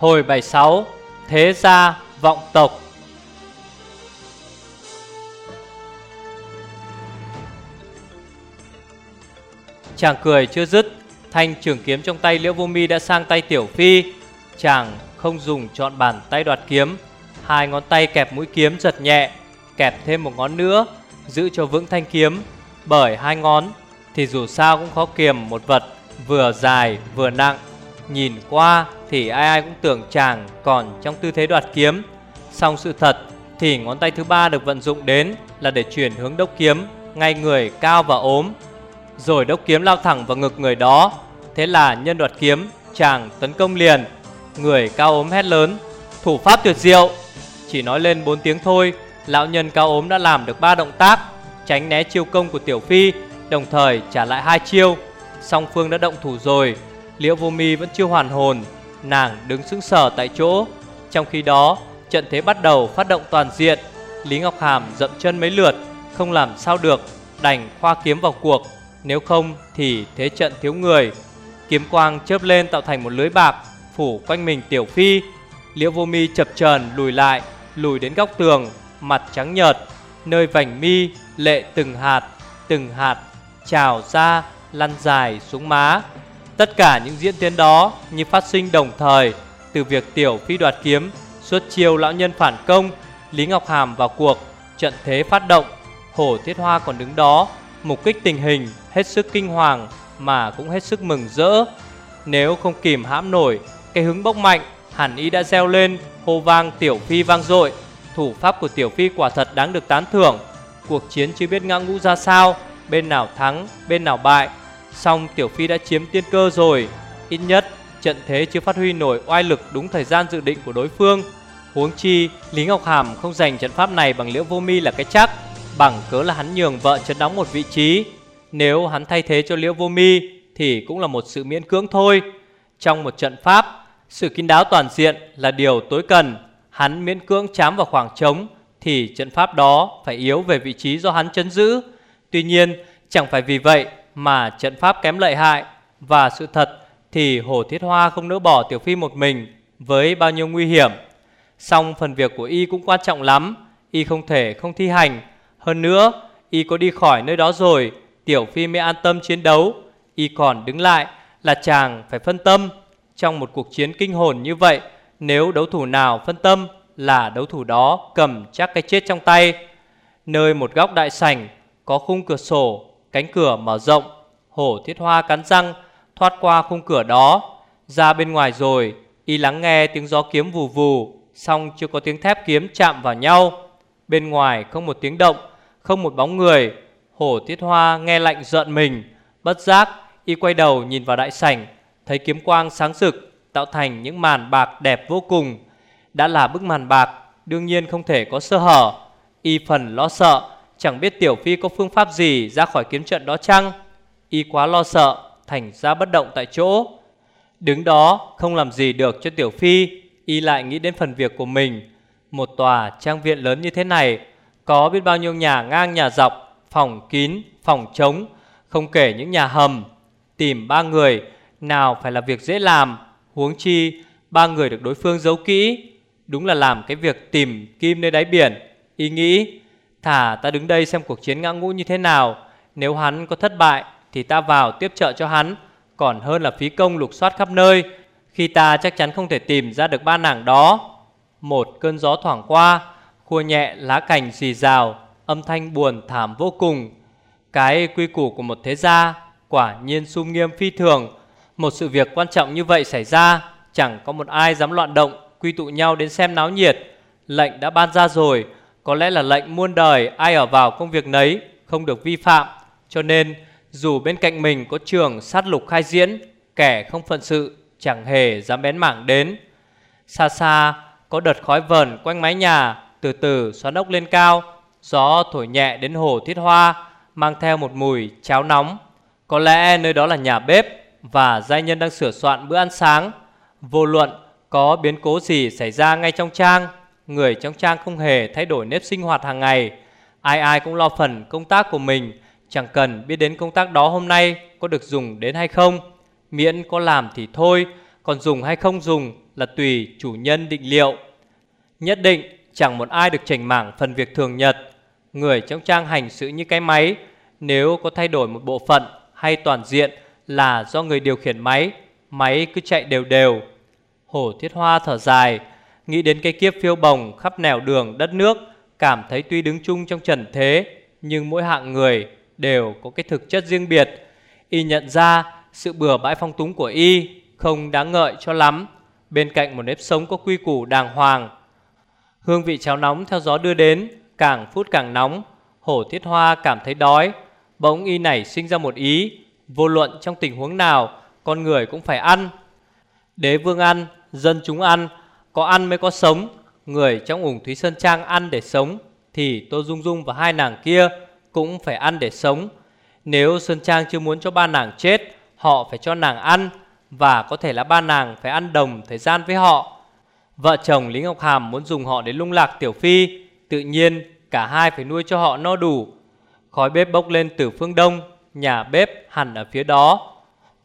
Hồi 76 Thế gia vọng tộc. Chàng cười chưa dứt, Thanh trường kiếm trong tay Liễu Vô Mi đã sang tay Tiểu Phi. Chàng không dùng chọn bàn tay đoạt kiếm, Hai ngón tay kẹp mũi kiếm giật nhẹ, Kẹp thêm một ngón nữa, Giữ cho vững thanh kiếm. Bởi hai ngón thì dù sao cũng khó kiềm một vật Vừa dài vừa nặng. Nhìn qua thì ai ai cũng tưởng chàng còn trong tư thế đoạt kiếm. Song sự thật thì ngón tay thứ ba được vận dụng đến Là để chuyển hướng đốc kiếm, Ngay người cao và ốm. Rồi đốc kiếm lao thẳng vào ngực người đó. Thế là nhân đoạt kiếm, Chàng tấn công liền. Người cao ốm hét lớn, Thủ pháp tuyệt diệu! Chỉ nói lên bốn tiếng thôi, Lão nhân cao ốm đã làm được ba động tác, Tránh né chiêu công của Tiểu Phi, Đồng thời trả lại hai chiêu. Song phương đã động thủ rồi Liễu vô mi vẫn chưa hoàn hồn, Nàng đứng sững sờ tại chỗ. Trong khi đó, trận thế bắt đầu phát động toàn diện, Lý Ngọc Hàm dậm chân mấy lượt, Không làm sao được, Đành khoa kiếm vào cuộc. Nếu không thì thế trận thiếu người. Kiếm quang chớp lên tạo thành một lưới bạc, Phủ quanh mình tiểu phi. Liễu vô mi chập chờn lùi lại, Lùi đến góc tường, Mặt trắng nhợt, Nơi vành mi lệ từng hạt Từng hạt trào ra, lăn dài xuống má. Tất cả những diễn tiến đó như phát sinh đồng thời Từ việc tiểu phi đoạt kiếm xuất chiêu lão nhân phản công Lý Ngọc Hàm vào cuộc Trận thế phát động Hổ Thiết Hoa còn đứng đó Mục kích tình hình hết sức kinh hoàng Mà cũng hết sức mừng rỡ. Nếu không kìm hãm nổi Cái hứng bốc mạnh Hẳn y đã reo lên hô vang tiểu phi vang dội. Thủ pháp của tiểu phi quả thật đáng được tán thưởng. Cuộc chiến chưa biết ngã ngũ ra sao Bên nào thắng, bên nào bại Xong tiểu phi đã chiếm tiên cơ rồi. Ít nhất, trận thế chưa phát huy nổi oai lực đúng thời gian dự định của đối phương. Huống chi, Lý Ngọc Hàm không giành trận pháp này bằng liễu vô mi là cái chắc. Bằng cớ là hắn nhường vợ chấn đóng một vị trí. Nếu hắn thay thế cho liễu vô mi, Thì cũng là một sự miễn cưỡng thôi. Trong một trận pháp, Sự kín đáo toàn diện là điều tối cần. Hắn miễn cưỡng chám vào khoảng trống, Thì trận pháp đó phải yếu về vị trí do hắn chấn giữ. Tuy nhiên, chẳng phải vì vậy mà trận pháp kém lợi hại Và sự thật thì Hồ Thiết Hoa không nỡ bỏ Tiểu Phi một mình Với bao nhiêu nguy hiểm. Song phần việc của y cũng quan trọng lắm, Y không thể không thi hành. Hơn nữa, Y có đi khỏi nơi đó rồi, Tiểu Phi mới an tâm chiến đấu. Y còn đứng lại là chàng phải phân tâm. Trong một cuộc chiến kinh hồn như vậy, Nếu đấu thủ nào phân tâm Là đấu thủ đó cầm chắc cái chết trong tay. Nơi một góc đại sảnh Có khung cửa sổ Cánh cửa mở rộng, Hổ thiết hoa cắn răng, Thoát qua khung cửa đó. Ra bên ngoài rồi, Y lắng nghe tiếng gió kiếm vù vù Xong chưa có tiếng thép kiếm chạm vào nhau. Bên ngoài không một tiếng động, Không một bóng người, Hổ thiết hoa nghe lạnh giận mình. Bất giác, Y quay đầu nhìn vào đại sảnh, Thấy kiếm quang sáng rực, Tạo thành những màn bạc đẹp vô cùng. Đã là bức màn bạc, Đương nhiên không thể có sơ hở. Y phần lo sợ Chẳng biết Tiểu Phi có phương pháp gì ra khỏi kiếm trận đó chăng? Y quá lo sợ Thành ra bất động tại chỗ. Đứng đó không làm gì được cho Tiểu Phi Y lại nghĩ đến phần việc của mình. Một tòa trang viện lớn như thế này Có biết bao nhiêu nhà ngang nhà dọc Phòng kín, phòng trống Không kể những nhà hầm. Tìm ba người Nào phải là việc dễ làm Huống chi ba người được đối phương giấu kỹ. Đúng là làm cái việc tìm kim nơi đáy biển. Y nghĩ Thả, ta đứng đây xem cuộc chiến ngã ngũ như thế nào. Nếu hắn có thất bại, Thì ta vào tiếp trợ cho hắn. Còn hơn là phí công lục soát khắp nơi. Khi ta chắc chắn không thể tìm ra được ba nàng đó. Một, cơn gió thoảng qua, Khua nhẹ, lá cành xì rào, Âm thanh buồn thảm vô cùng. Cái quy củ của một thế gia, Quả nhiên sung nghiêm phi thường. Một sự việc quan trọng như vậy xảy ra, Chẳng có một ai dám loạn động, Quy tụ nhau đến xem náo nhiệt. Lệnh đã ban ra rồi có lẽ là lệnh muôn đời ai ở vào công việc nấy không được vi phạm. Cho nên dù bên cạnh mình có trường sát lục khai diễn, kẻ không phận sự chẳng hề dám bén mảng đến. Xa xa có đợt khói vờn quanh mái nhà, từ từ xoắn ốc lên cao, gió thổi nhẹ đến hồ thiết hoa, mang theo một mùi cháo nóng. Có lẽ nơi đó là nhà bếp và giai nhân đang sửa soạn bữa ăn sáng. Vô luận có biến cố gì xảy ra ngay trong trang Người trong trang không hề thay đổi nếp sinh hoạt hàng ngày Ai ai cũng lo phần công tác của mình Chẳng cần biết đến công tác đó hôm nay có được dùng đến hay không Miễn có làm thì thôi Còn dùng hay không dùng là tùy chủ nhân định liệu. Nhất định chẳng một ai được chảnh mảng phần việc thường nhật. Người trong trang hành sự như cái máy, nếu có thay đổi một bộ phận hay toàn diện là do người điều khiển máy, máy cứ chạy đều đều. Hổ Thiết Hoa thở dài, nghĩ đến cái kiếp phiêu bồng khắp nẻo đường đất nước, cảm thấy tuy đứng chung trong trần thế, nhưng mỗi hạng người đều có cái thực chất riêng biệt. Y nhận ra sự bừa bãi phong túng của Y không đáng ngợi cho lắm, bên cạnh một nếp sống có quy củ đàng hoàng. Hương vị cháo nóng theo gió đưa đến, càng phút càng nóng, hổ thiết hoa cảm thấy đói, bỗng Y nảy sinh ra một ý, vô luận trong tình huống nào, con người cũng phải ăn. Đế vương ăn, dân chúng ăn, có ăn mới có sống, người trong ủng Thúy Sơn Trang ăn để sống, thì Tô Dung Dung và hai nàng kia cũng phải ăn để sống. Nếu Sơn Trang chưa muốn cho ba nàng chết, họ phải cho nàng ăn và có thể là ba nàng phải ăn đồng thời gian với họ. Vợ chồng Lý Ngọc Hàm muốn dùng họ để lung lạc Tiểu Phi, tự nhiên cả hai phải nuôi cho họ no đủ. Khói bếp bốc lên từ phương đông, nhà bếp hẳn ở phía đó.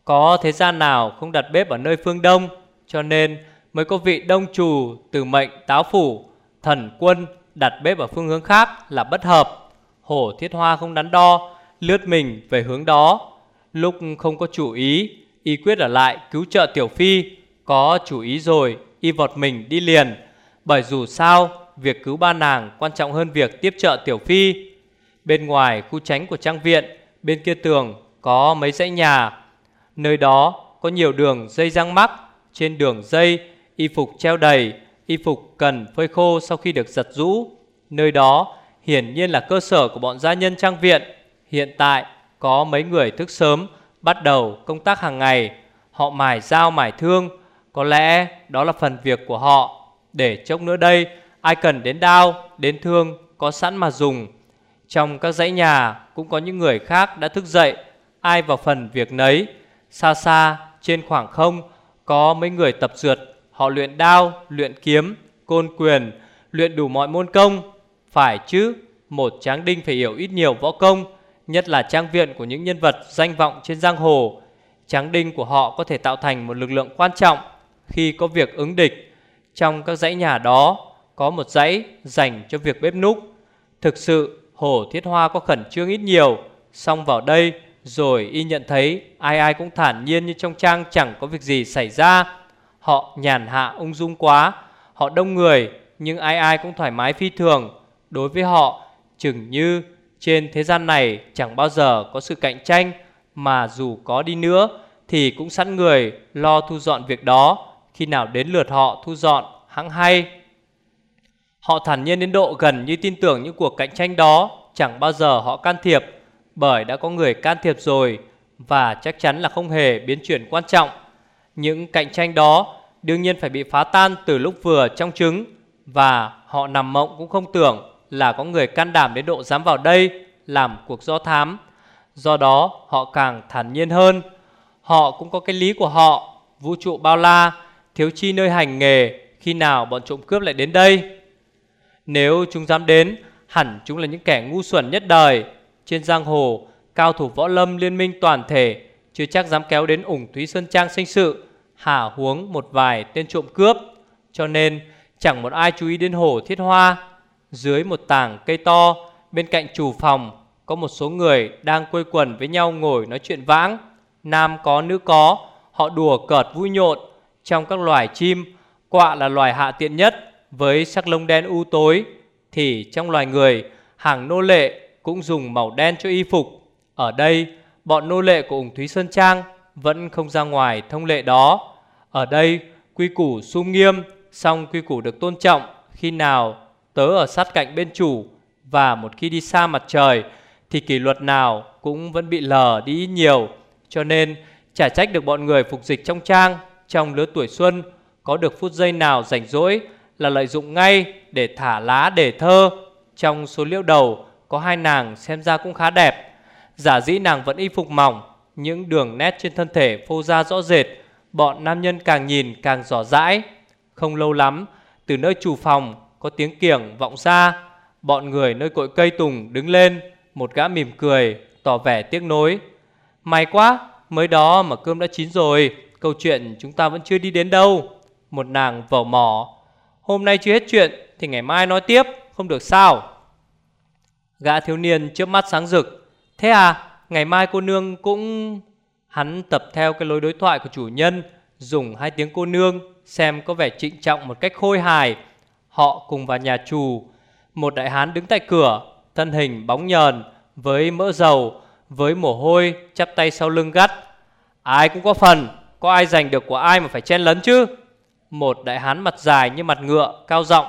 Có thế gian nào không đặt bếp ở nơi phương đông, cho nên mới có vị đông Trù từ mệnh táo phủ, thần quân đặt bếp ở phương hướng khác là bất hợp. Hổ thiết hoa không đắn đo Lướt mình về hướng đó. Lúc không có chủ ý Y quyết ở lại cứu trợ Tiểu Phi. Có chủ ý rồi Y vọt mình đi liền. Bởi dù sao Việc cứu ba nàng quan trọng hơn việc tiếp trợ Tiểu Phi. Bên ngoài khu tránh của trang viện Bên kia tường có mấy dãy nhà. Nơi đó có nhiều đường dây răng mắc Trên đường dây Y phục treo đầy Y phục cần phơi khô sau khi được giặt rũ Nơi đó hiển nhiên là cơ sở của bọn gia nhân trang viện. Hiện tại có mấy người thức sớm bắt đầu công tác hàng ngày, họ mài dao mài thương, có lẽ đó là phần việc của họ. Để chốc nữa đây, ai cần đến đao, đến thương có sẵn mà dùng. Trong các dãy nhà cũng có những người khác đã thức dậy, ai vào phần việc nấy. Xa xa trên khoảng không có mấy người tập dượt, họ luyện đao, luyện kiếm, côn quyền, luyện đủ mọi môn công phải chứ, một tráng đinh phải hiểu ít nhiều võ công, nhất là trang viện của những nhân vật danh vọng trên giang hồ. Tráng đinh của họ có thể tạo thành một lực lượng quan trọng khi có việc ứng địch. Trong các dãy nhà đó có một dãy dành cho việc bếp núc. Thực sự Hồ Thiết Hoa có khẩn trương ít nhiều, xong vào đây rồi y nhận thấy ai ai cũng thản nhiên như trong trang chẳng có việc gì xảy ra. Họ nhàn hạ ung dung quá, họ đông người nhưng ai ai cũng thoải mái phi thường. Đối với họ, chừng như trên thế gian này chẳng bao giờ có sự cạnh tranh mà dù có đi nữa thì cũng sẵn người lo thu dọn việc đó khi nào đến lượt họ thu dọn hãng hay. Họ thản nhiên đến độ gần như tin tưởng những cuộc cạnh tranh đó chẳng bao giờ họ can thiệp bởi đã có người can thiệp rồi và chắc chắn là không hề biến chuyển quan trọng. Những cạnh tranh đó đương nhiên phải bị phá tan từ lúc vừa trong trứng và họ nằm mộng cũng không tưởng là có người can đảm đến độ dám vào đây làm cuộc do thám. Do đó họ càng thản nhiên hơn. Họ cũng có cái lý của họ. Vũ trụ bao la, thiếu chi nơi hành nghề, khi nào bọn trộm cướp lại đến đây? Nếu chúng dám đến, hẳn chúng là những kẻ ngu xuẩn nhất đời. Trên giang hồ, cao thủ võ lâm liên minh toàn thể, chưa chắc dám kéo đến ủng Thúy Sơn Trang sinh sự, hả huống một vài tên trộm cướp. Cho nên, chẳng một ai chú ý đến hồ thiết hoa. Dưới một tảng cây to Bên cạnh chủ phòng Có một số người đang quây quần với nhau ngồi nói chuyện vãng. Nam có nữ có Họ đùa cợt vui nhộn. Trong các loài chim Quạ là loài hạ tiện nhất Với sắc lông đen u tối. Thì trong loài người Hàng nô lệ cũng dùng màu đen cho y phục. Ở đây Bọn nô lệ của ủng Thúy Sơn Trang Vẫn không ra ngoài thông lệ đó. Ở đây, quy củ sung nghiêm, song quy củ được tôn trọng Khi nào Tớ ở sát cạnh bên chủ Và một khi đi xa mặt trời Thì kỷ luật nào cũng vẫn bị lờ đi nhiều. Cho nên, chả trách được bọn người phục dịch trong trang Trong lứa tuổi xuân Có được phút giây nào rảnh rỗi Là lợi dụng ngay để thả lá để thơ. Trong số liệu đầu, Có hai nàng xem ra cũng khá đẹp. Giả dĩ nàng vẫn y phục mỏng, Những đường nét trên thân thể phô ra rõ rệt, Bọn nam nhân càng nhìn càng rõ rãi Không lâu lắm, Từ nơi chủ phòng có tiếng kiểng vọng ra, Bọn người nơi cội cây tùng đứng lên, Một gã mỉm cười Tỏ vẻ tiếc nối. May quá, Mới đó mà cơm đã chín rồi, Câu chuyện chúng ta vẫn chưa đi đến đâu, Một nàng vỏ mỏ Hôm nay chưa hết chuyện, Thì ngày mai nói tiếp, Không được sao? Gã thiếu niên trước mắt sáng rực Thế à Ngày mai cô nương cũng, Hắn tập theo cái lối đối thoại của chủ nhân, Dùng hai tiếng cô nương, Xem có vẻ trịnh trọng một cách khôi hài. Họ cùng vào nhà chủ Một đại hán đứng tại cửa, Thân hình bóng nhờn, Với mỡ dầu, Với mồ hôi, chắp tay sau lưng gắt. Ai cũng có phần, Có ai giành được của ai mà phải chen lấn chứ? Một đại hán mặt dài như mặt ngựa, Cao giọng,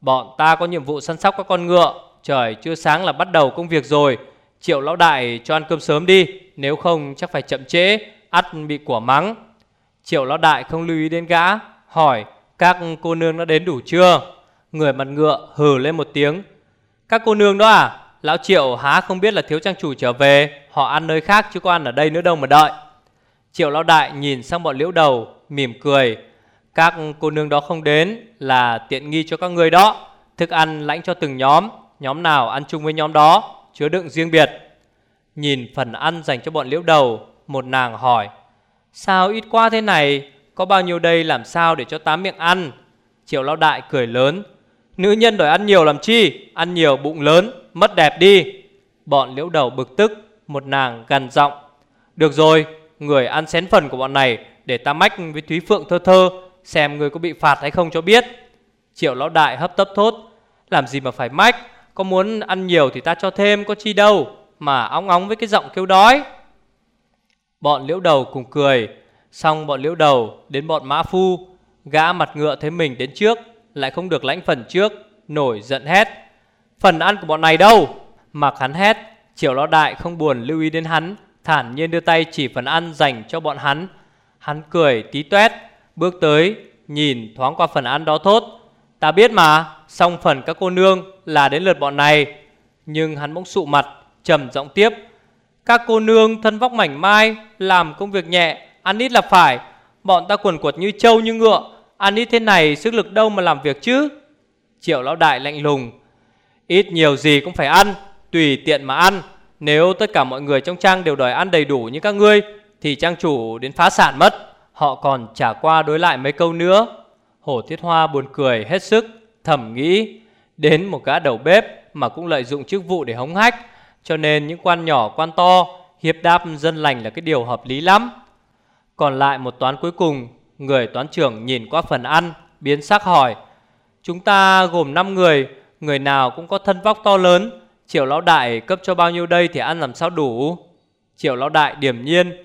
Bọn ta có nhiệm vụ săn sóc các con ngựa, Trời chưa sáng là bắt đầu công việc rồi. Triệu lão đại cho ăn cơm sớm đi, Nếu không chắc phải chậm trễ, ắt bị quả mắng. Triệu lão đại không lưu ý đến gã, Hỏi, các cô nương đã đến đủ chưa? Người mặt ngựa hừ lên một tiếng, Các cô nương đó à Lão Triệu há không biết là thiếu trang chủ trở về, Họ ăn nơi khác chứ có ăn ở đây nữa đâu mà đợi. Triệu lão đại nhìn sang bọn liễu đầu, Mỉm cười, Các cô nương đó không đến Là tiện nghi cho các người đó, Thức ăn lãnh cho từng nhóm Nhóm nào ăn chung với nhóm đó. Chứa đựng riêng biệt. Nhìn phần ăn dành cho bọn liễu đầu, Một nàng hỏi, Sao ít quá thế này? Có bao nhiêu đây làm sao để cho tám miệng ăn? Triệu lão đại cười lớn, Nữ nhân đòi ăn nhiều làm chi? Ăn nhiều bụng lớn, mất đẹp đi. Bọn liễu đầu bực tức, Một nàng gần giọng, Được rồi, người ăn xén phần của bọn này Để ta mách với Thúy Phượng thơ thơ, Xem người có bị phạt hay không cho biết. Triệu lão đại hấp tấp thốt, Làm gì mà phải mách? Có muốn ăn nhiều thì ta cho thêm, có chi đâu, Mà óng óng với cái giọng kêu đói. Bọn liễu đầu cùng cười, Xong bọn liễu đầu đến bọn mã phu, Gã mặt ngựa thấy mình đến trước, Lại không được lãnh phần trước, Nổi giận hét. Phần ăn của bọn này đâu? Mặc hắn hét Triệu lão đại không buồn lưu ý đến hắn, Thản nhiên đưa tay chỉ phần ăn dành cho bọn hắn. Hắn cười tí toét Bước tới, Nhìn thoáng qua phần ăn đó thốt. Ta biết mà Xong phần các cô nương là đến lượt bọn này. Nhưng hắn bỗng sụ mặt, trầm giọng tiếp. Các cô nương thân vóc mảnh mai, Làm công việc nhẹ, Ăn ít là phải. Bọn ta quần quật như trâu như ngựa, Ăn ít thế này sức lực đâu mà làm việc chứ? Triệu lão đại lạnh lùng. Ít nhiều gì cũng phải ăn, Tùy tiện mà ăn. Nếu tất cả mọi người trong trang đều đòi ăn đầy đủ như các ngươi, Thì trang chủ đến phá sản mất. Họ còn trả qua đối lại mấy câu nữa. Hổ Thiết Hoa buồn cười hết sức, Thầm nghĩ, Đến một gã đầu bếp mà cũng lợi dụng chức vụ để hống hách, Cho nên những quan nhỏ, quan to, Hiệp đáp dân lành là cái điều hợp lý lắm. Còn lại một toán cuối cùng, Người toán trưởng nhìn qua phần ăn, Biến sắc hỏi, Chúng ta gồm 5 người Người nào cũng có thân vóc to lớn, Triệu lão đại cấp cho bao nhiêu đây thì ăn làm sao đủ? Triệu lão đại điểm nhiên,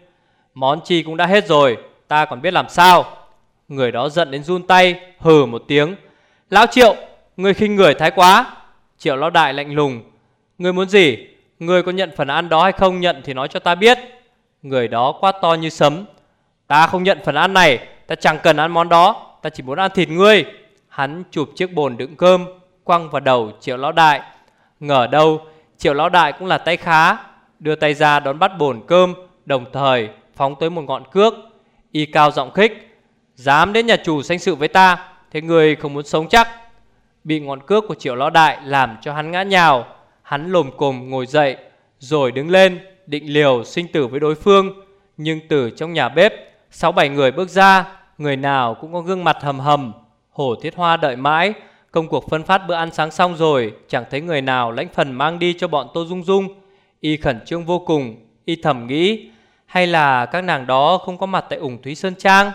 Món chi cũng đã hết rồi, Ta còn biết làm sao? Người đó giận đến run tay, Hừ một tiếng. Lão triệu, Người khinh người thái quá. Triệu lão đại lạnh lùng. Người muốn gì? Người có nhận phần ăn đó hay không nhận thì nói cho ta biết. Người đó quát to như sấm. Ta không nhận phần ăn này, Ta chẳng cần ăn món đó, Ta chỉ muốn ăn thịt ngươi. Hắn chụp chiếc bồn đựng cơm, Quăng vào đầu triệu lão đại. Ngờ đâu, triệu lão đại cũng là tay khá. Đưa tay ra đón bắt bồn cơm, Đồng thời phóng tới một ngọn cước. Y cao giọng khích Dám đến nhà chủ sanh sự với ta, Thế người không muốn sống chắc. Bị ngọn cước của triệu lão đại làm cho hắn ngã nhào, Hắn lồm cồm ngồi dậy, Rồi đứng lên, định liều sinh tử với đối phương. Nhưng từ trong nhà bếp, Sáu bảy người bước ra, Người nào cũng có gương mặt hầm hầm, Hổ thiết hoa đợi mãi. Công cuộc phân phát bữa ăn sáng xong rồi, Chẳng thấy người nào lãnh phần mang đi cho bọn Tô Dung Dung. Y khẩn trương vô cùng, Y thầm nghĩ, Hay là các nàng đó không có mặt tại ủng Thúy Sơn Trang?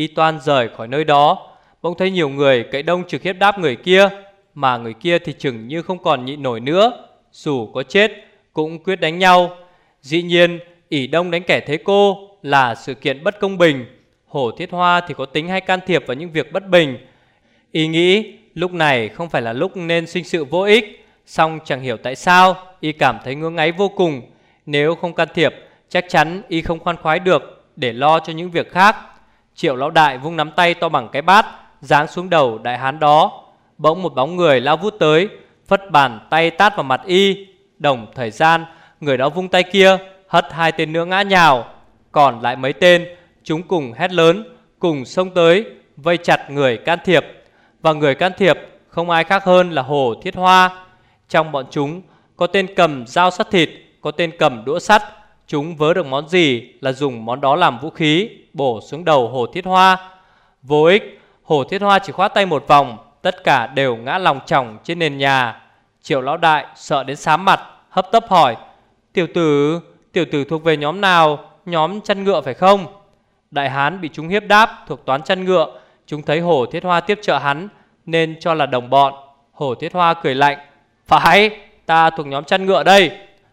Y toan rời khỏi nơi đó. Bỗng thấy nhiều người, cậy đông trực hiếp đáp người kia, Mà người kia thì chừng như không còn nhịn nổi nữa, Dù có chết cũng quyết đánh nhau. Dĩ nhiên, ỷ đông đánh kẻ thế cô là sự kiện bất công bình. Hổ thiết hoa thì có tính hay can thiệp vào những việc bất bình. Y nghĩ, lúc này không phải là lúc nên sinh sự vô ích Xong chẳng hiểu tại sao Y cảm thấy ngưỡng ấy vô cùng. Nếu không can thiệp, Chắc chắn Y không khoan khoái được Để lo cho những việc khác. Triệu lão đại vung nắm tay to bằng cái bát Giáng xuống đầu đại hán đó Bỗng một bóng người lao vút tới Phất bàn tay tát vào mặt Y Đồng thời gian Người đó vung tay kia Hất hai tên nữa ngã nhào Còn lại mấy tên Chúng cùng hét lớn Cùng xông tới Vây chặt người can thiệp và người can thiệp không ai khác hơn là Hồ Thiết Hoa. Trong bọn chúng có tên cầm dao sắt thịt, có tên cầm đũa sắt. Chúng vớ được món gì là dùng món đó làm vũ khí, bổ xuống đầu Hồ Thiết Hoa. Vô ích, hồ Thiết Hoa chỉ khoát tay một vòng Tất cả đều ngã lòng chỏng trên nền nhà. Triệu lão đại sợ đến sám mặt Hấp tấp hỏi Tiểu tử, tiểu tử thuộc về nhóm nào? Nhóm chăn ngựa phải không? Đại hán bị chúng hiếp đáp thuộc toán chăn ngựa Chúng thấy hồ thiết hoa tiếp trợ hắn Nên cho là đồng bọn. Hồ thiết hoa cười lạnh Phải, ta thuộc nhóm chăn ngựa đây.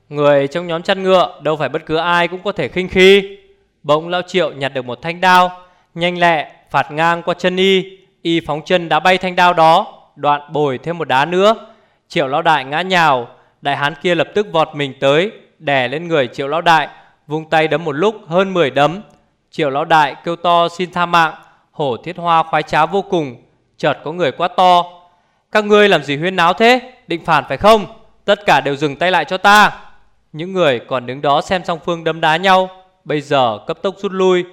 Người trong nhóm chăn ngựa, Đâu phải bất cứ ai cũng có thể khinh khi. Bỗng lão triệu nhặt được một thanh đao, Nhanh lẹ phạt ngang qua chân y. Y phóng chân đã bay thanh đao đó, Đoạn bồi thêm một đá nữa. Triệu lão đại ngã nhào, Đại hán kia lập tức vọt mình tới, Đè lên người triệu lão đại, Vung tay đấm một lúc hơn 10 đấm. Triệu lão đại kêu to, xin tha mạng, Hổ thiết hoa khoái trá vô cùng, Chợt có người quá to. Các ngươi làm gì huyên náo thế? Định phản phải không? Tất cả đều dừng tay lại cho ta. Những người còn đứng đó xem song phương đấm đá nhau. Bây giờ cấp tốc rút lui.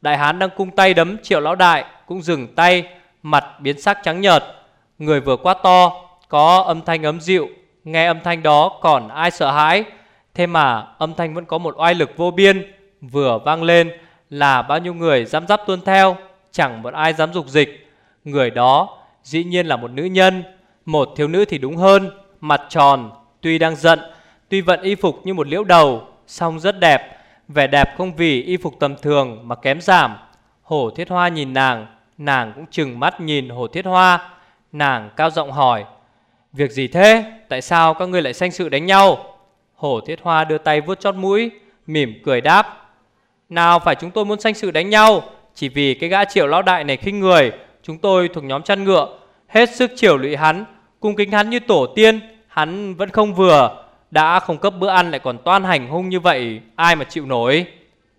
Đại hán đang cung tay đấm triệu lão đại, Cũng dừng tay, Mặt biến sắc trắng nhợt. Người vừa quá to, Có âm thanh ấm dịu. Nghe âm thanh đó còn ai sợ hãi? Thế mà âm thanh vẫn có một oai lực vô biên, Vừa vang lên là bao nhiêu người dám dắp tuân theo? Chẳng một ai dám dục dịch. Người đó dĩ nhiên là một nữ nhân. Một thiếu nữ thì đúng hơn. Mặt tròn Tuy đang giận Tuy vận y phục như một liễu đầu, song rất đẹp, Vẻ đẹp không vì y phục tầm thường mà kém giảm. Hổ thiết hoa nhìn nàng Nàng cũng chừng mắt nhìn hổ thiết hoa. Nàng cao giọng hỏi, Việc gì thế? Tại sao các ngươi lại sanh sự đánh nhau? Hổ thiết hoa đưa tay vuốt chót mũi, Mỉm cười đáp, Nào phải chúng tôi muốn sanh sự đánh nhau, Chỉ vì cái gã triệu lão đại này khinh người, Chúng tôi thuộc nhóm chăn ngựa. Hết sức chiều lụy hắn, Cung kính hắn như tổ tiên, Hắn vẫn không vừa. Đã không cấp bữa ăn lại còn toan hành hung như vậy, Ai mà chịu nổi?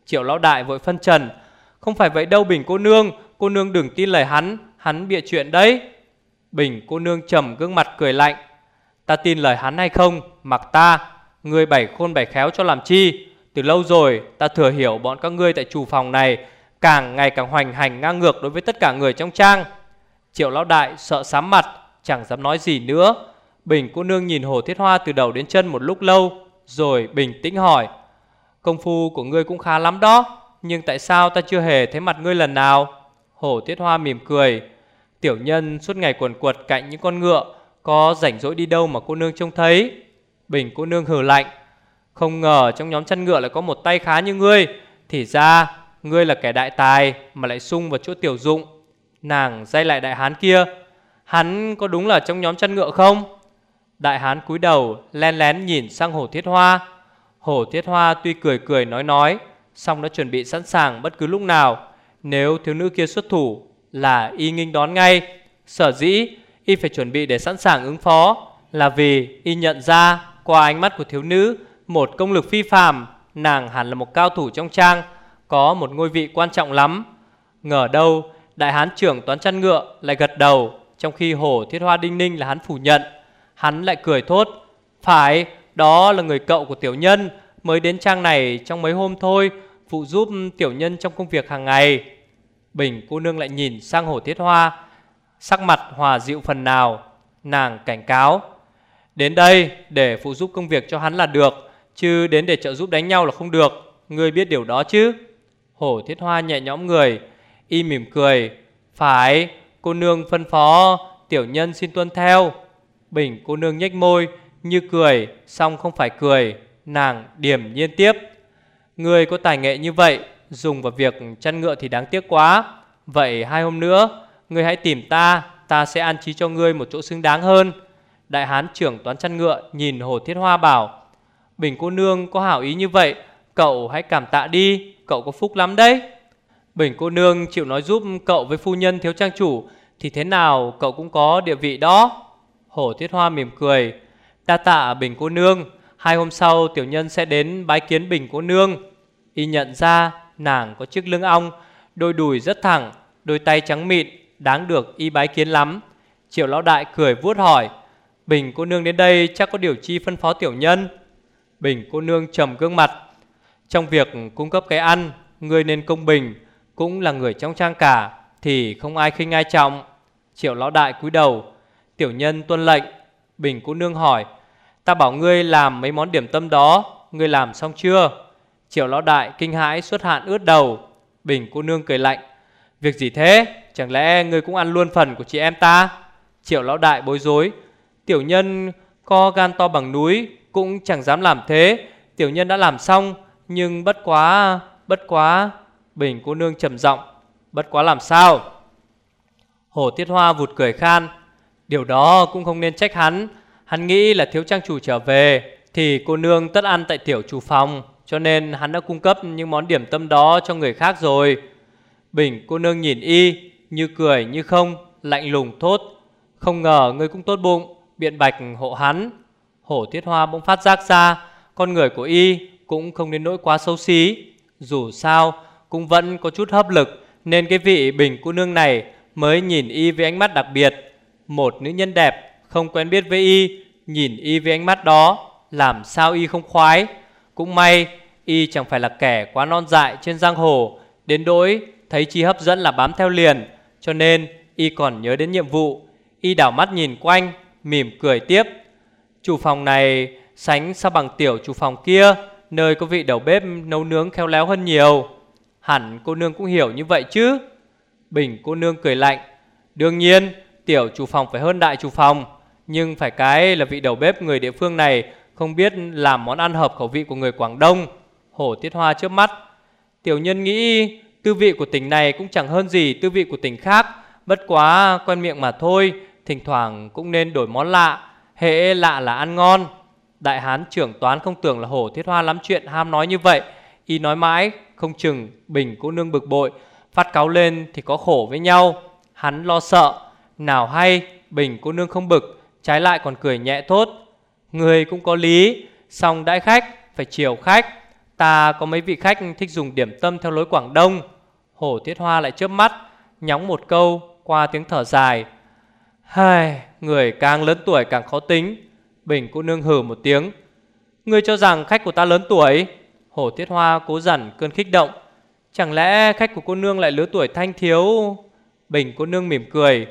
Triệu lão đại vội phân trần. Không phải vậy đâu, Bình cô nương. Cô nương đừng tin lời hắn. Hắn bịa chuyện đấy. Bình cô nương trầm gương mặt cười lạnh. Ta tin lời hắn hay không? Mặc ta. Người bảy khôn bảy khéo cho làm chi? Từ lâu rồi, ta thừa hiểu bọn các ngươi tại chủ phòng này Càng ngày càng hoành hành ngang ngược đối với tất cả người trong trang. Triệu lão đại sợ sám mặt, Chẳng dám nói gì nữa. Bình cô nương nhìn hồ thiết hoa từ đầu đến chân một lúc lâu, Rồi bình tĩnh hỏi, Công phu của ngươi cũng khá lắm đó, Nhưng tại sao ta chưa hề thấy mặt ngươi lần nào? Hồ thiết hoa mỉm cười, Tiểu nhân suốt ngày quần quật cạnh những con ngựa, Có rảnh rỗi đi đâu mà cô nương trông thấy? Bình cô nương hừ lạnh, Không ngờ trong nhóm chăn ngựa lại có một tay khá như ngươi, Thì ra ngươi là kẻ đại tài Mà lại sung vào chỗ tiểu dụng. Nàng dây lại đại hán kia, Hắn có đúng là trong nhóm chăn ngựa không? Đại hán cúi đầu, Len lén nhìn sang hồ thiết hoa. Hồ thiết hoa tuy cười cười nói nói Xong đã chuẩn bị sẵn sàng bất cứ lúc nào. Nếu thiếu nữ kia xuất thủ, Là y nghinh đón ngay. Sở dĩ, y phải chuẩn bị để sẵn sàng ứng phó, Là vì y nhận ra qua ánh mắt của thiếu nữ, Một công lực phi phàm, Nàng hẳn là một cao thủ trong trang, Có một ngôi vị quan trọng lắm. Ngờ đâu, đại hán trưởng toán chăn ngựa Lại gật đầu, Trong khi hổ thiết hoa đinh ninh là hắn phủ nhận. Hắn lại cười thốt, Phải, đó là người cậu của tiểu nhân, Mới đến trang này trong mấy hôm thôi, Phụ giúp tiểu nhân trong công việc hàng ngày. Bình cô nương lại nhìn sang hổ thiết hoa, Sắc mặt hòa dịu phần nào, Nàng cảnh cáo, Đến đây để phụ giúp công việc cho hắn là được, Chứ đến để trợ giúp đánh nhau là không được, Ngươi biết điều đó chứ? Hổ thiết hoa nhẹ nhõm người, Y mỉm cười, Phải, cô nương phân phó, Tiểu nhân xin tuân theo. Bình cô nương nhếch môi, Như cười xong không phải cười, Nàng điểm nhiên tiếp. Người có tài nghệ như vậy, Dùng vào việc chăn ngựa thì đáng tiếc quá. Vậy hai hôm nữa, Ngươi hãy tìm ta Ta sẽ an trí cho ngươi một chỗ xứng đáng hơn. Đại hán trưởng toán chăn ngựa nhìn Hồ Thiết Hoa bảo, Bình cô nương có hảo ý như vậy, Cậu hãy cảm tạ đi, Cậu có phúc lắm đấy. Bình cô nương chịu nói giúp cậu với phu nhân thiếu trang chủ, Thì thế nào cậu cũng có địa vị đó hổ Thiết Hoa mỉm cười. Đa tạ Bình cô nương, Hai hôm sau tiểu nhân sẽ đến bái kiến Bình cô nương. Y nhận ra nàng có chiếc lưng ong, Đôi đùi rất thẳng, Đôi tay trắng mịn, Đáng được y bái kiến lắm. Triệu lão đại cười vuốt hỏi, Bình cô nương đến đây chắc có điều chi phân phó tiểu nhân? Bình cô nương trầm gương mặt, Trong việc cung cấp cái ăn Người nên công bình, Cũng là người trong trang cả, Thì không ai khinh ai trọng. Triệu lão đại cúi đầu Tiểu nhân tuân lệnh, Bình cô nương hỏi, Ta bảo ngươi làm mấy món điểm tâm đó, Ngươi làm xong chưa? Triệu lão đại kinh hãi xuất hạn ướt đầu. Bình cô nương cười lạnh, Việc gì thế? Chẳng lẽ ngươi cũng ăn luôn phần của chị em ta? Triệu lão đại bối rối, Tiểu nhân co gan to bằng núi, Cũng chẳng dám làm thế. Tiểu nhân đã làm xong, Nhưng bất quá Bất quá Bình cô nương trầm giọng, Bất quá làm sao? Hồ Tiết Hoa vụt cười khan Điều đó cũng không nên trách hắn. Hắn nghĩ là thiếu trang chủ trở về, Thì cô nương tất ăn tại tiểu chủ phòng, Cho nên hắn đã cung cấp những món điểm tâm đó cho người khác rồi. Bình, cô nương nhìn y, Như cười như không, Lạnh lùng thốt, Không ngờ ngươi cũng tốt bụng, Biện bạch hộ hắn. Hổ Tiết Hoa bỗng phát giác ra, Con người của y cũng không đến nỗi quá xấu xí. Dù sao, cũng vẫn có chút hấp lực, Nên cái vị bình cô nương này Mới nhìn y với ánh mắt đặc biệt. Một nữ nhân đẹp Không quen biết với y, Nhìn y với ánh mắt đó, Làm sao y không khoái? Cũng may, y chẳng phải là kẻ quá non dại trên giang hồ, Đến đỗi thấy chi hấp dẫn là bám theo liền, Cho nên y còn nhớ đến nhiệm vụ. Y đảo mắt nhìn quanh, Mỉm cười tiếp. Chủ phòng này sánh sao bằng tiểu chủ phòng kia, Nơi có vị đầu bếp nấu nướng khéo léo hơn nhiều. Hẳn cô nương cũng hiểu như vậy chứ? Bình cô nương cười lạnh. Đương nhiên tiểu chủ phòng phải hơn đại chủ phòng. Nhưng phải cái là vị đầu bếp người địa phương này Không biết làm món ăn hợp khẩu vị của người Quảng Đông, Hổ tiết hoa trước mắt. Tiểu nhân nghĩ tư vị của tỉnh này cũng chẳng hơn gì tư vị của tỉnh khác, Bất quá quen miệng mà thôi, Thỉnh thoảng cũng nên đổi món lạ, hễ lạ là ăn ngon. Đại hán trưởng toán không tưởng là hổ thiết hoa lắm chuyện ham nói như vậy, Y nói mãi, không chừng Bình cô nương bực bội, Phát cáo lên thì có khổ với nhau, Hắn lo sợ. Nào hay Bình cô nương không bực Trái lại còn cười nhẹ thốt. Người cũng có lý Xong đãi khách phải chiều khách. Ta có mấy vị khách thích dùng điểm tâm theo lối Quảng Đông. Hổ Thiết Hoa lại chớp mắt Nhóng một câu qua tiếng thở dài. Hai, người càng lớn tuổi càng khó tính. Bình cô nương hừ một tiếng. Ngươi cho rằng khách của ta lớn tuổi? Hổ Thiết Hoa cố dằn cơn kích động. Chẳng lẽ khách của cô nương lại lứa tuổi thanh thiếu? Bình cô nương mỉm cười.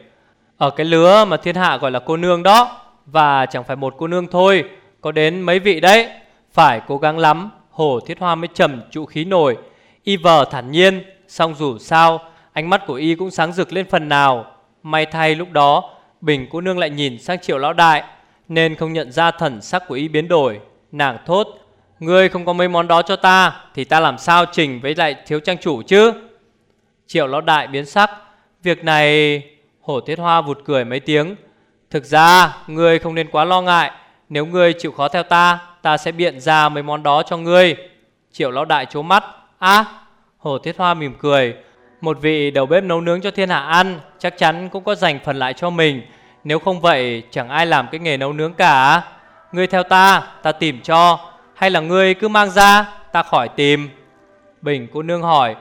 Ở cái lứa mà thiên hạ gọi là cô nương đó, Và chẳng phải một cô nương thôi, Có đến mấy vị đấy, Phải cố gắng lắm Hổ Thiết Hoa mới trầm trụ khí nổi. Y vờ thản nhiên Xong dù sao, Ánh mắt của Y cũng sáng rực lên phần nào. May thay lúc đó, Bình cô nương lại nhìn sang triệu lão đại, Nên không nhận ra thần sắc của Y biến đổi. Nàng thốt, Ngươi không có mấy món đó cho ta, Thì ta làm sao trình với lại thiếu trang chủ chứ? Triệu lão đại biến sắc, Việc này Hổ Thiết Hoa vụt cười mấy tiếng. Thực ra, ngươi không nên quá lo ngại. Nếu ngươi chịu khó theo ta Ta sẽ biện ra mấy món đó cho ngươi. Triệu lão đại chố mắt. Á Hổ Thiết Hoa mỉm cười. Một vị đầu bếp nấu nướng cho thiên hạ ăn, Chắc chắn cũng có dành phần lại cho mình. Nếu không vậy, chẳng ai làm cái nghề nấu nướng cả. Ngươi theo ta Ta tìm cho. Hay là ngươi cứ mang ra, Ta khỏi tìm. Bình cô nương hỏi,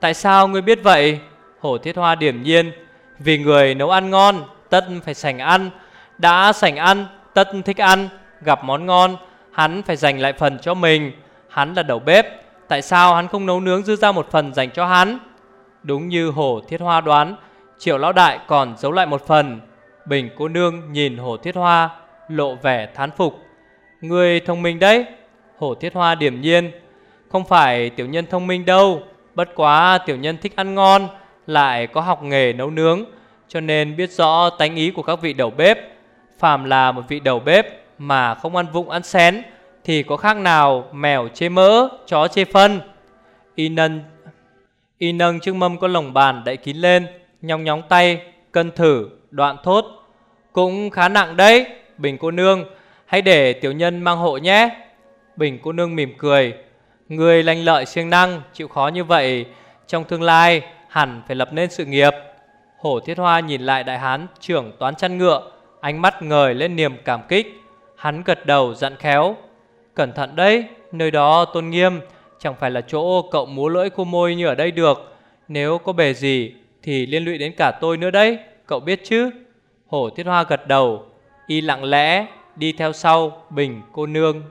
Tại sao ngươi biết vậy? Hổ thiết hoa điểm nhiên vì người nấu ăn ngon, Tất phải sành ăn. Đã sành ăn, Tất thích ăn, Gặp món ngon, Hắn phải dành lại phần cho mình. Hắn là đầu bếp, Tại sao hắn không nấu nướng dư ra một phần dành cho hắn? Đúng như hổ thiết hoa đoán, Triệu lão đại còn giấu lại một phần. Bình cô nương nhìn hổ thiết hoa, Lộ vẻ thán phục. Người thông minh đấy Hổ thiết hoa điểm nhiên. Không phải tiểu nhân thông minh đâu, Bất quá tiểu nhân thích ăn ngon lại có học nghề nấu nướng, Cho nên biết rõ tánh ý của các vị đầu bếp. Phàm là một vị đầu bếp Mà không ăn vụng, ăn xén, Thì có khác nào mèo chê mỡ, Chó chê phân? Y nâng Y nâng chiếc mâm có lồng bàn đậy kín lên, Nhong nhóng tay, Cân thử, đoạn thốt. Cũng khá nặng đấy, Bình cô nương, Hãy để tiểu nhân mang hộ nhé. Bình cô nương mỉm cười. Người lanh lợi siêng năng, Chịu khó như vậy, Trong tương lai hẳn phải lập nên sự nghiệp. Hổ thiết hoa nhìn lại đại hán Trưởng toán chăn ngựa, Ánh mắt ngời lên niềm cảm kích. Hắn gật đầu dặn khéo, Cẩn thận đấy, Nơi đó tôn nghiêm, Chẳng phải là chỗ cậu múa lưỡi cô môi như ở đây được. Nếu có bề gì Thì liên lụy đến cả tôi nữa đấy, Cậu biết chứ? Hổ thiết hoa gật đầu, Y lặng lẽ, đi theo sau, Bình cô nương.